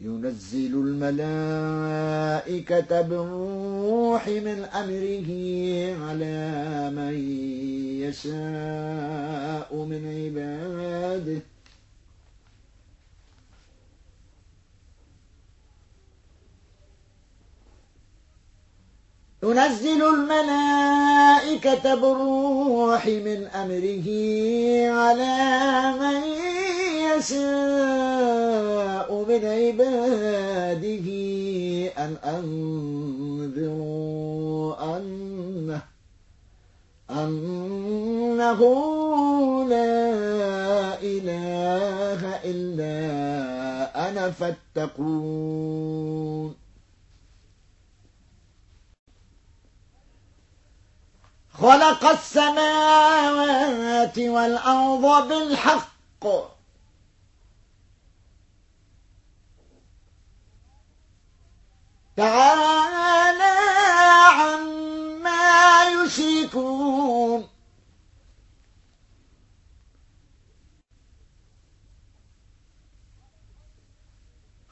ينزل الملائكة بالروح من أمره على من يشاء من عباده. ينزل الملائكة بالروح من أمره على من يشاء من عباده أن أنذروا أنه أنه لا إله إلا أنا فاتقون. خلق السماوات والأرض بالحق. تعالى عما يشركون.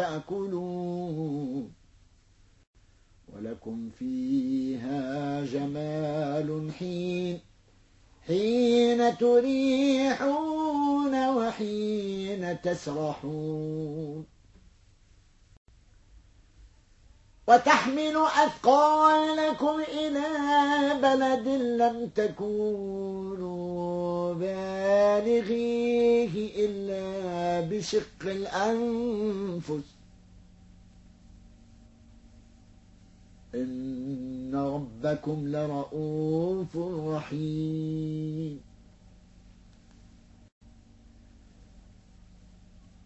تأكلون ولكم فيها جمال حين حين تريحون وحين تسرحون. وتحمل أثقالكم إلى بلد لم تكونوا بالغيه إلا بشق الأنفس. إن ربكم لرؤوف رحيم.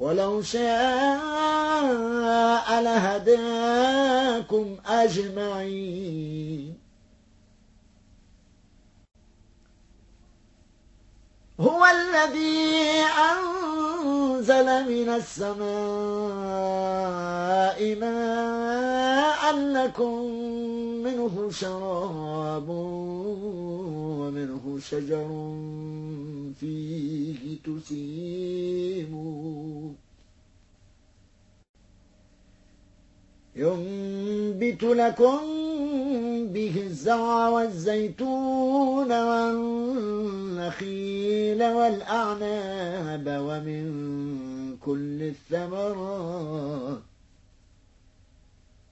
ولو شاء لهداكم أجمعين. هو الذي أنزل من السماء ماء لكم منه شراب ومنه شجر فيه تسيمون ينبت لكم به الزرع والزيتون والنخيل والأعناب ومن كل الثمرات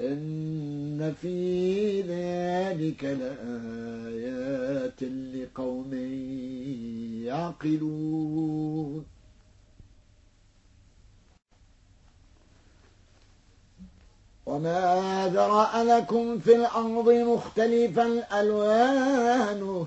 إن في ذلك لآيات لقوم يعقلون. وما ذرأ لكم في الأرض مختلفا ألوانه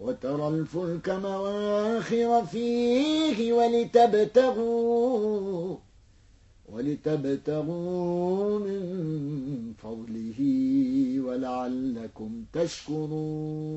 وترى الفلك مواخر فيه ولتبتغوا ولتبتغوا من فضله ولعلكم تشكرون.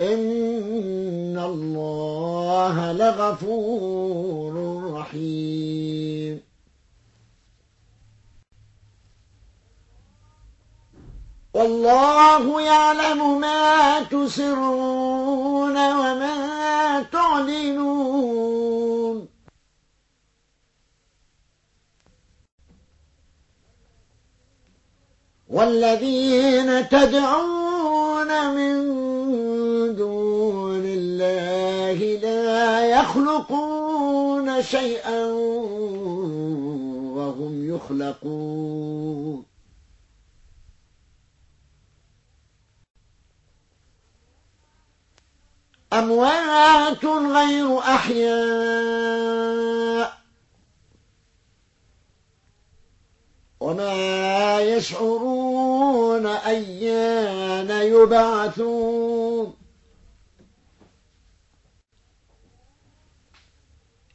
إن الله لغفور رحيم. والله يعلم ما تسرون وما تعلنون. والذين تدعون من دون الله لا يخلقون شيئا وهم يخلقون. أموات غير أحياء. وما يشعرون أيان يبعثون.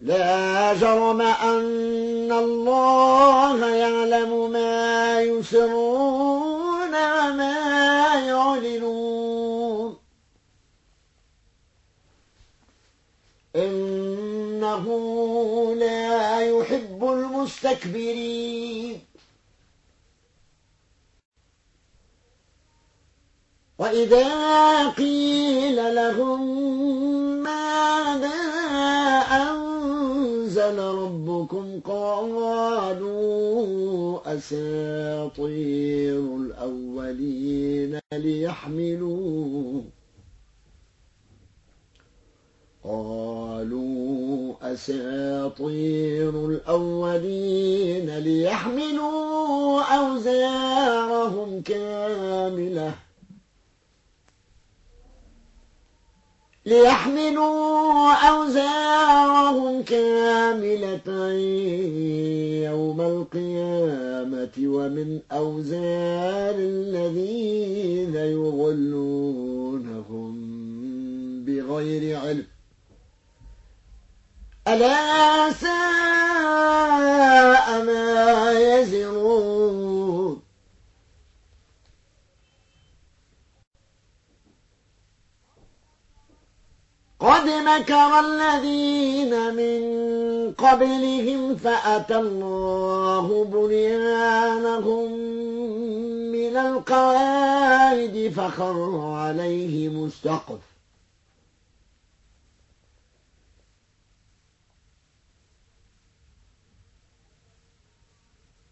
لا جرم أن الله يعلم ما يسرون وما يعلنون. إنه لا يحب المستكبرين. وإذا قيل لهم ماذا أنزل ربكم قالوا أساطير الأولين ليحملوا قالوا أساطير الأولين ليحملوا أوزارهم كاملة. ليحملوا أوزارهم كاملة يوم القيامة ومن أوزار الذين يضلونهم بغير علم. ألا ساء ما يزرون قد مكر الذين من قبلهم فأتى الله بنيانهم من القواعد فخر عليهم السقف.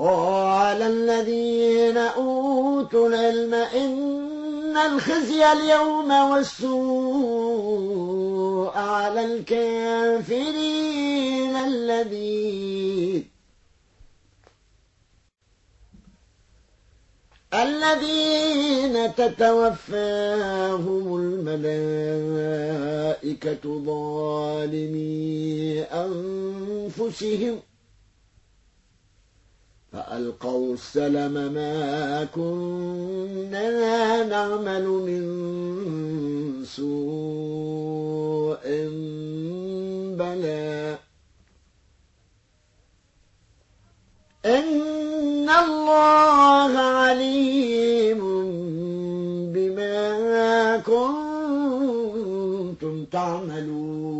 قال الذين أوتوا العلم إن الخزي اليوم والسوء على الكافرين الذين الذين تتوفاهم الملائكة ظالمي أنفسهم فألقوا السلم ما كنا نعمل من سوء بلى. إن الله عليم بما كنتم تعملون.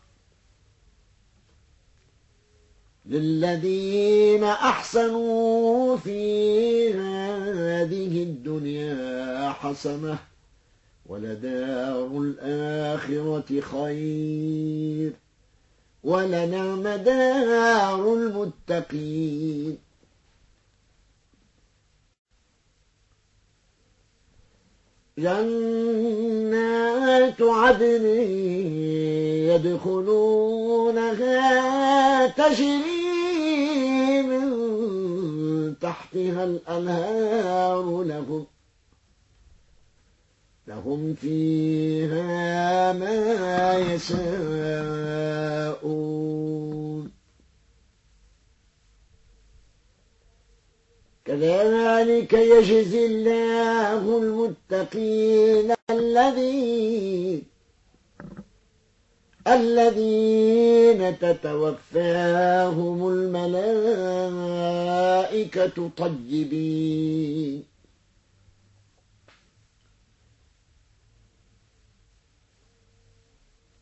للذين أحسنوا في هذه الدنيا حسنة ولدار الآخرة خير ولنعم دار المتقين جنات عدن يدخلونها تجري من تحتها الأنهار لهم لهم فيها ما يشاءون. كذلك يجزي الله المتقين الذين الذين تتوفاهم الملائكة طيبين.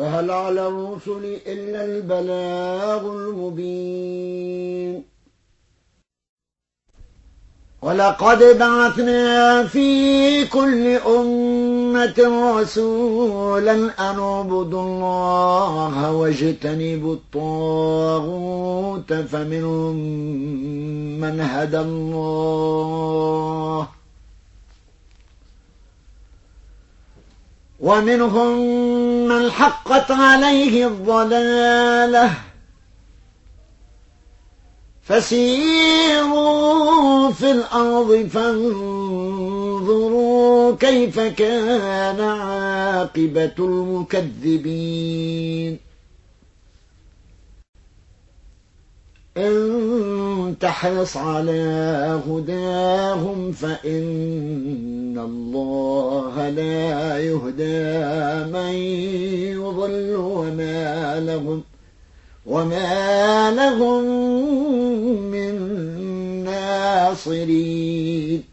فهل على الرسل إلا البلاغ المبين؟ ولقد بعثنا في كل أمة رسولا أن اعبدوا الله واجتنبوا الطاغوت فمنهم من هدى الله. ومنهم من حقت عليه الضلاله. فسيروا في الأرض فانظروا كيف كان عاقبة المكذبين. إن تحرص على هداهم فإن الله لا يهدى من يضل وما لهم وما لهم من ناصرين.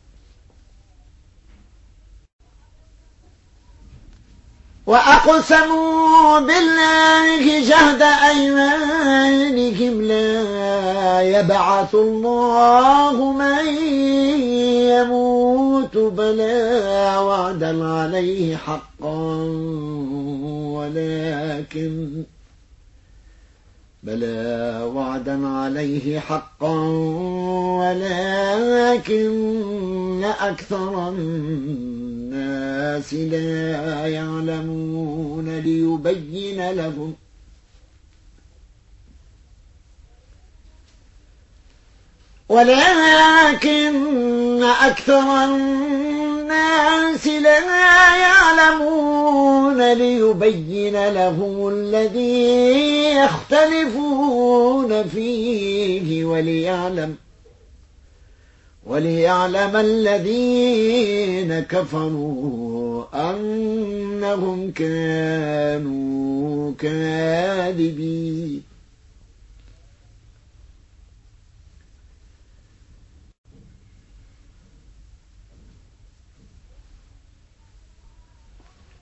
وأقسموا بالله جهد أيمانهم لا يبعث الله من يموت بلا وعدا عليه حقا ولكن بلى وعدا عليه حقا ولكن أكثر الناس لا يعلمون ليبين لهم ولكن أكثر الناس لا يعلمون ليبين لهم الذي يختلفون فيه وليعلم وليعلم الذين كفروا أنهم كانوا كاذبين.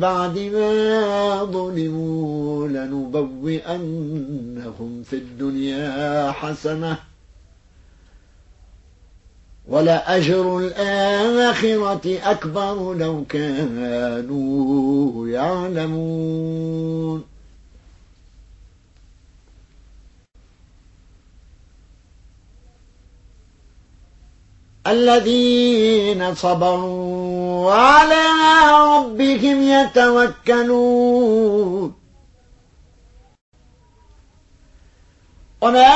بعد ما ظلموا لنبوئنهم في الدنيا حسنة ولأجر الآخرة أكبر لو كانوا يعلمون الذين صبروا وعلى ربهم يتوكلون. وما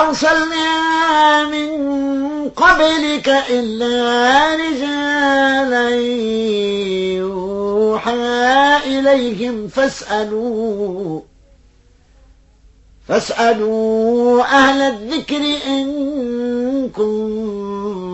أرسلنا من قبلك إلا رجالا يوحى إليهم فاسألوا فاسألوا أهل الذكر إن كنتم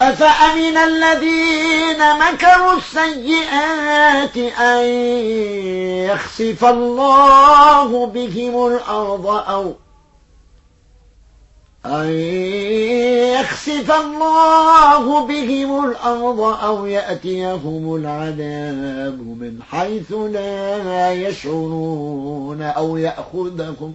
أفأمن الذين مكروا السيئات أن يخسف الله بهم الأرض أو أن يخسف الله بهم الأرض أو يأتيهم العذاب من حيث لا يشعرون أو يأخذهم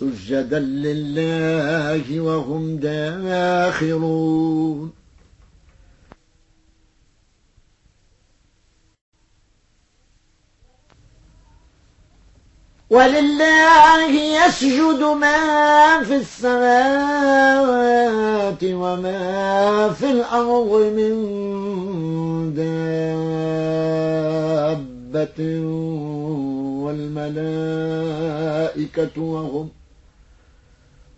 سجدا لله وهم داخرون ولله يسجد ما في السماوات وما في الأرض من دابة والملائكة وهم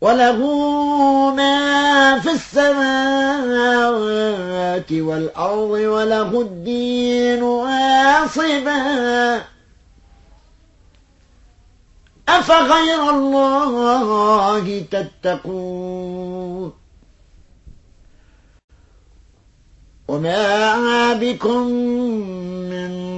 وله ما في السماوات والأرض وله الدين واصبا. أفغير الله تتقون؟ وما بكم من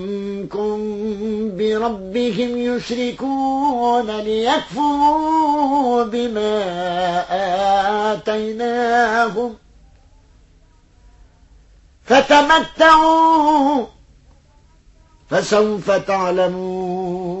بربهم يشركون ليكفروا بما آتيناهم. فتمتعوا. فسوف تعلمون.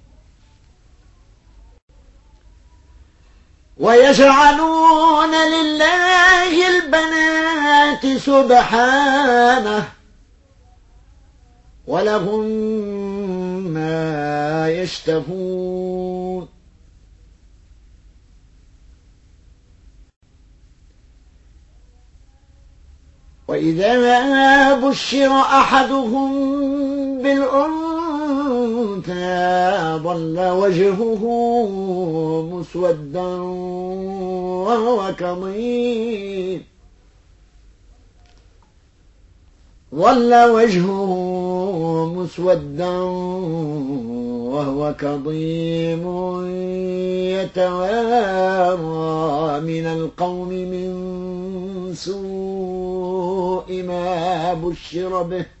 ويجعلون لله البنات سبحانه ولهم ما يشتهون. وإذا بشر أحدهم بالأنثى ظل وجهه مسودا وهو كظيم. ظل وجهه مسودا وهو كظيم. يتوارى من القوم من سوء ما بشر به.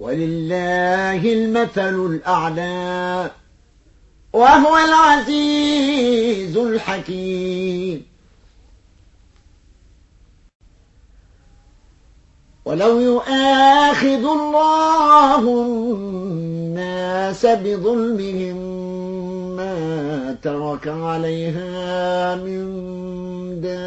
ولله المثل الأعلى وهو العزيز الحكيم. ولو يؤاخذ الله الناس بظلمهم ما ترك عليها من دابة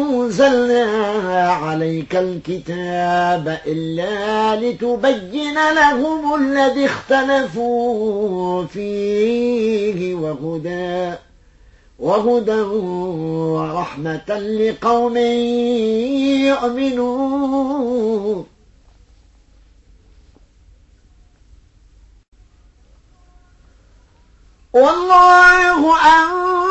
أنزلنا عليك الكتاب إلا لتبين لهم الذي اختلفوا فيه وهدى وهدى ورحمة لقوم يؤمنون. والله أنزل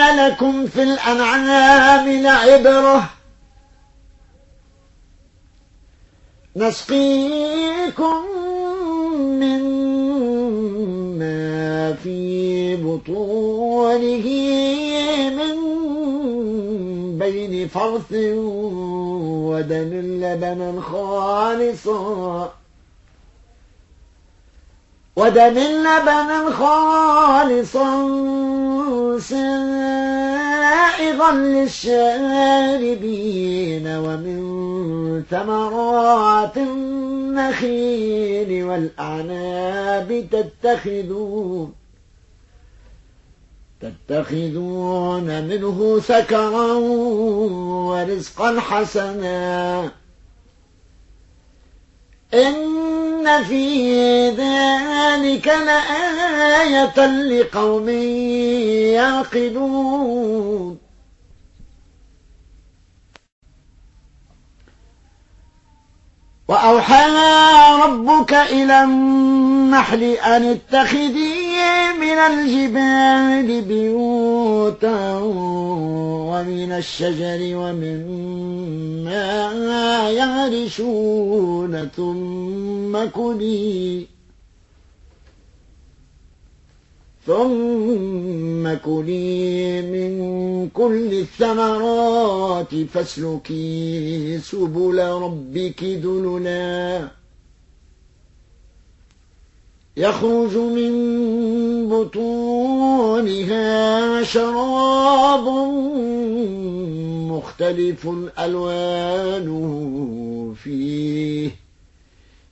لكم في الأنعام لعبرة. نسقيكم مما في بطونه من بين فرث ودم لبنا خالصا. ودم لبنا خالصا سائغا للشاربين ومن ثمرات النخيل والأعناب تتخذون تتخذون منه سكرا ورزقا حسنا. إن في ذلك لآية لقوم يعقلون. وأوحى ربك إلى النحل أن اتخذي من الجبال بيوتا ومن الشجر ومما يعرشون ثم كلي. ثم كلي من كل الثمرات فاسلكي سبل ربك ذللا. يخرج من بطونها شراب مختلف ألوانه فيه.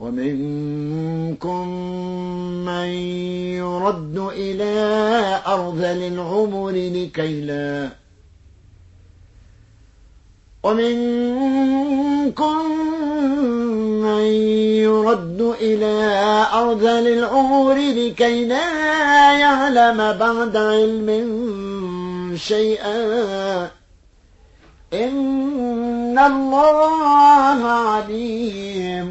ومنكم من يرد إلى أرذل العمر لكي لا ومنكم من يرد إلى أرذل العمر لكي لا يعلم بعد علم شيئا. إن الله عليم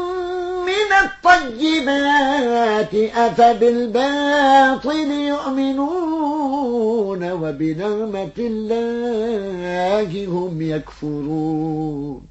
من الطيبات أفبالباطل يؤمنون وبنعمة الله هم يكفرون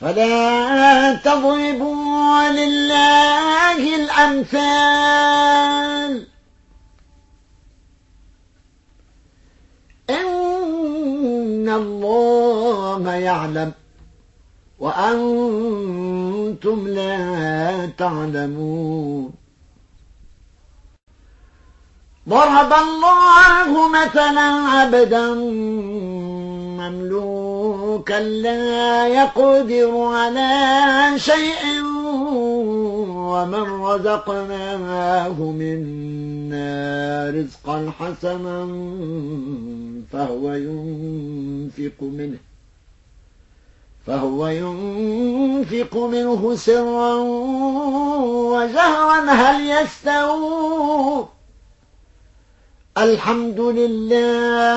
فلا تضربوا لله الأمثال. إن الله يعلم وأنتم لا تعلمون. ضرب الله مثلا عبدا مملوكا لا يقدر على شيء ومن رزقناه منا رزقا حسنا فهو ينفق منه فهو ينفق منه سرا وجهرا هل يستوون الحمد لله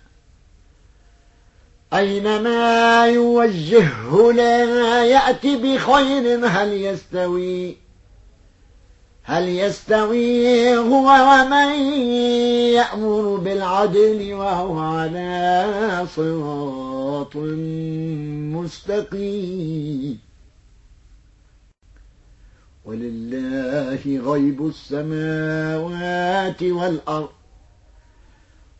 أينما يوجهه لا يأتي بخير هل يستوي؟ هل يستوي هو ومن يأمر بالعدل وهو على صراط مستقيم؟ ولله غيب السماوات والأرض.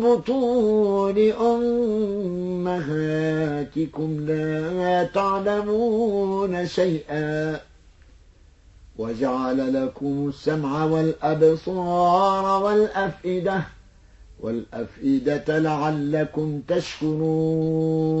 بطون أمهاتكم لا تعلمون شيئا وجعل لكم السمع والأبصار والأفئدة والأفئدة لعلكم تشكرون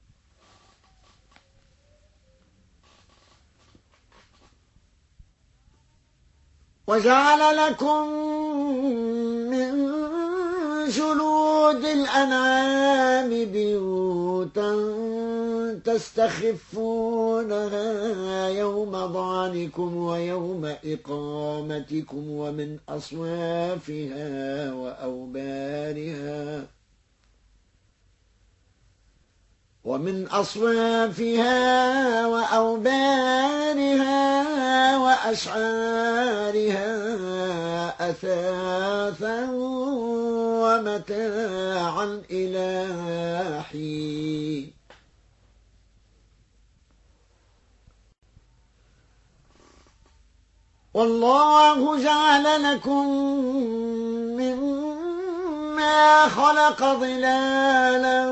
وجعل لكم من جلود الأنعام بيوتا تستخفونها يوم ضعنكم ويوم إقامتكم ومن أصوافها وأوبارها ومن أصوافها وأوبارها وأشعارها أثاثا ومتاعا إلى حين. والله جعل لكم مما خلق ظلالا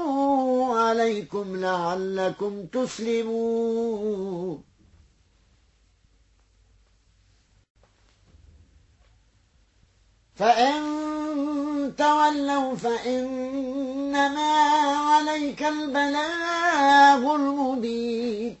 عليكم لعلكم تسلمون. فإن تولوا فإنما عليك البلاغ المبين.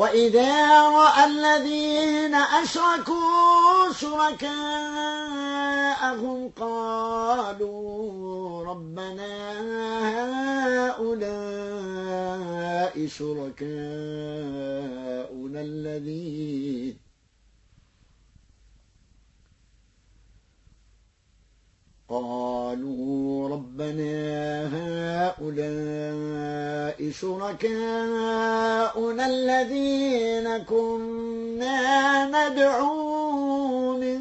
وإذا رأى الذين أشركوا شركاءهم قالوا ربنا هؤلاء شركاؤنا الذين قالوا ربنا هؤلاء شركاؤنا الذين كنا ندعو من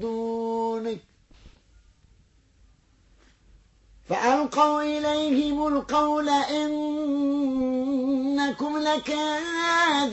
دونك. فألقوا إليهم القول إنكم لكاذبون.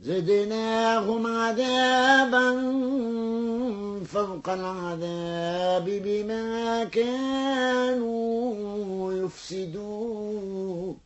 زدناهم عذابا فوق العذاب بما كانوا يفسدون.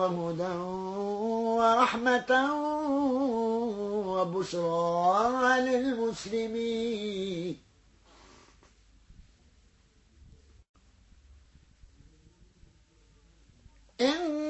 وهدى ورحمة وبشرى للمسلمين. إن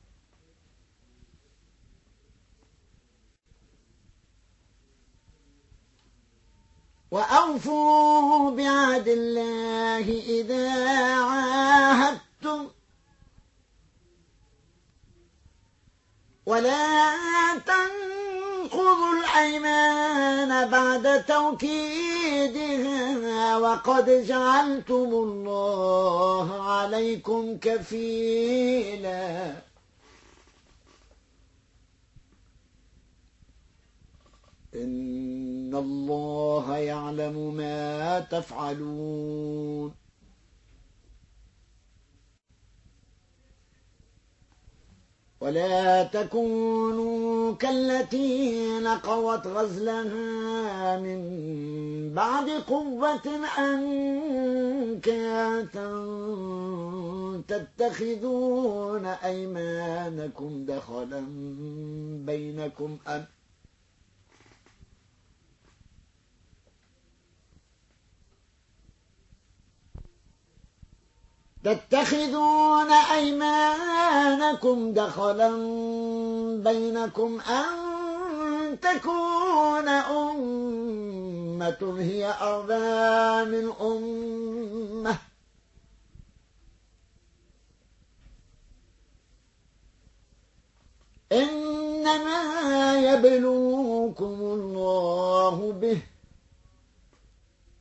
وأوفوا بعهد الله إذا عاهدتم. ولا تنقضوا الأيمان بعد توكيدها وقد جعلتم الله عليكم كفيلا. إن الله يعلم ما تفعلون ولا تكونوا كالتي نقضت غزلها من بعد قوة أنكاتا تتخذون أيمانكم دخلا بينكم أن تتخذون أيمانكم دخلا بينكم أن تكون أمة هي أربى من أمة. إنما يبلوكم الله به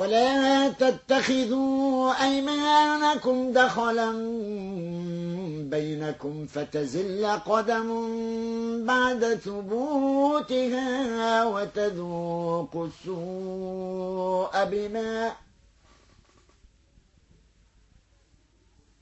ولا تتخذوا أيمانكم دخلا بينكم فتزل قدم بعد ثبوتها وتذوقوا السوء بما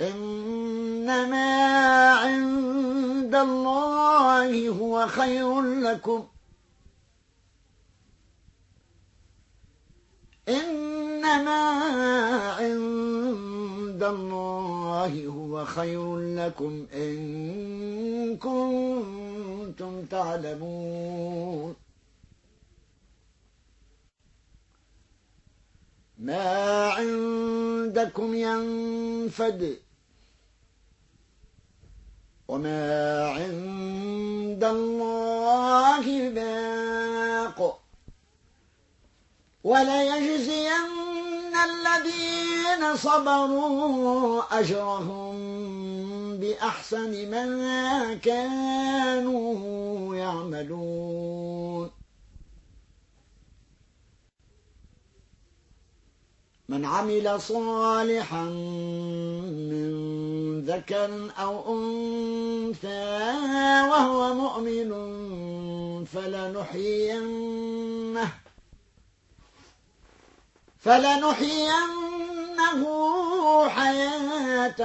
إنما عند الله هو خير لكم. إنما عند الله هو خير لكم إن كنتم تعلمون. ما عندكم ينفد وما عند الله باق. وليجزين الذين صبروا أجرهم بأحسن ما كانوا يعملون. من عمل صالحا من ذكر أو أنثى وهو مؤمن فلنحيينه فلنحيينه حياة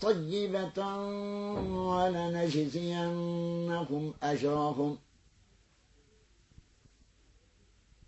طيبة ولنجزينهم أجرهم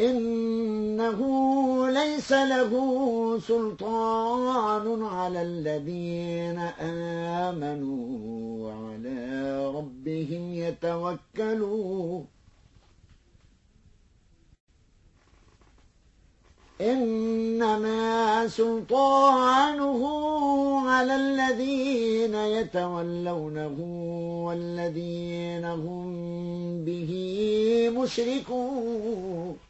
إنه ليس له سلطان على الذين آمنوا وعلى ربهم يتوكلون. إنما سلطانه على الذين يتولونه والذين هم به مشركون.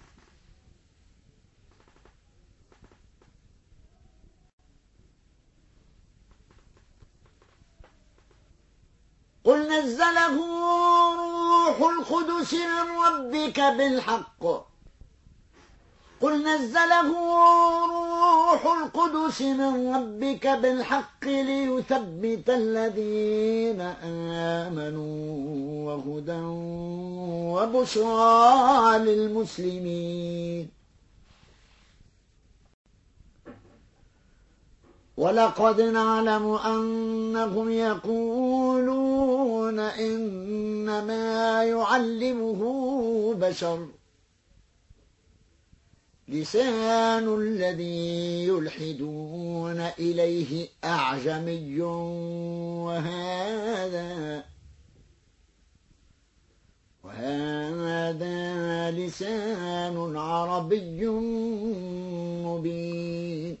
قل نزله روح القدس من ربك بالحق. قل نزله روح القدس من ربك بالحق ليثبت الذين آمنوا وهدى وبشرى للمسلمين. ولقد نعلم أنهم يقولون إنما يعلمه بشر. لسان الذي يلحدون إليه أعجمي وهذا وهذا لسان عربي مبين.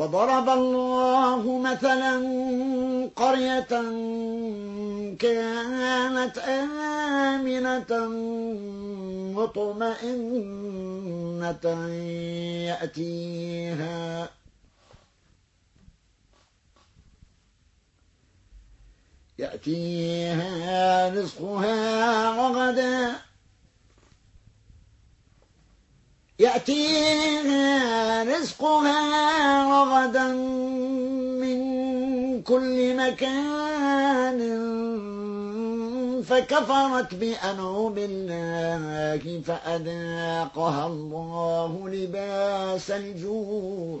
وضرب الله مثلا قرية كانت آمنة مطمئنة يأتيها. يأتيها رزقها رغدا يأتيها رزقها رغدا من كل مكان فكفرت بأنعم الله فأذاقها الله لباس الجوع.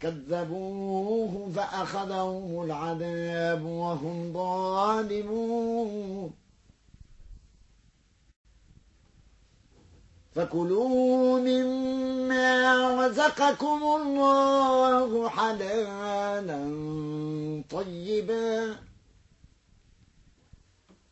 فكذبوه فأخذهم العذاب وهم ظالمون. فكلوا مما رزقكم الله حلالا طيبا.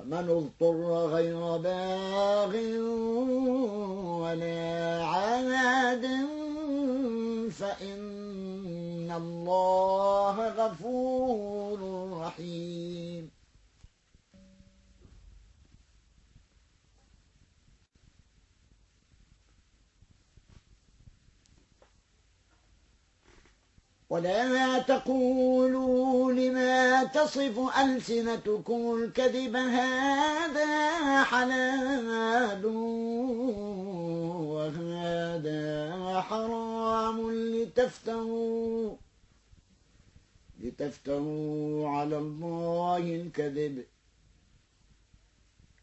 فمن اضطر غير باغ ولا عاد فإن الله غفور رحيم. ولا تقولوا لما تصف ألسنتكم الكذب هذا حلال وهذا حرام لتفتروا لتفتروا على الله الكذب.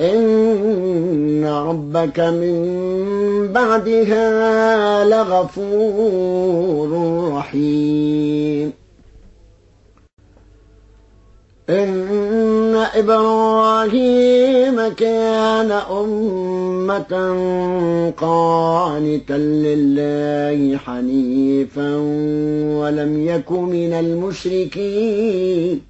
إن ربك من بعدها لغفور رحيم إن إبراهيم كان أمة قانتا لله حنيفا ولم يك من المشركين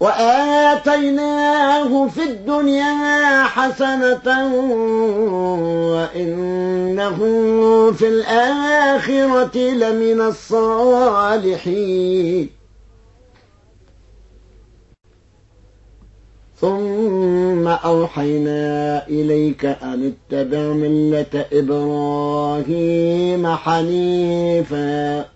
وآتيناه في الدنيا حسنة وإنه في الآخرة لمن الصالحين. ثم أوحينا إليك أن اتبع ملة إبراهيم حنيفاً.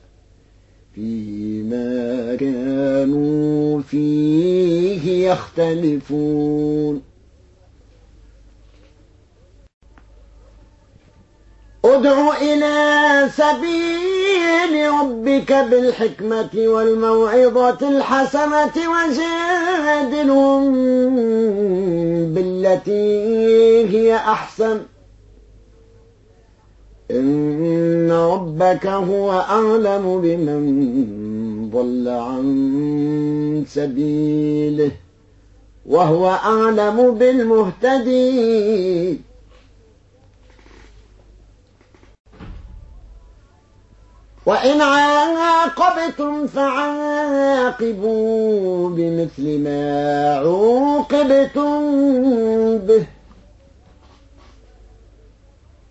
فيما كانوا فيه يختلفون. ادع إلى سبيل ربك بالحكمة والموعظة الحسنة وجادلهم بالتي هي أحسن. إن ربك هو أعلم بمن ضل عن سبيله وهو أعلم بالمهتدين. وإن عاقبتم فعاقبوا بمثل ما عوقبتم به.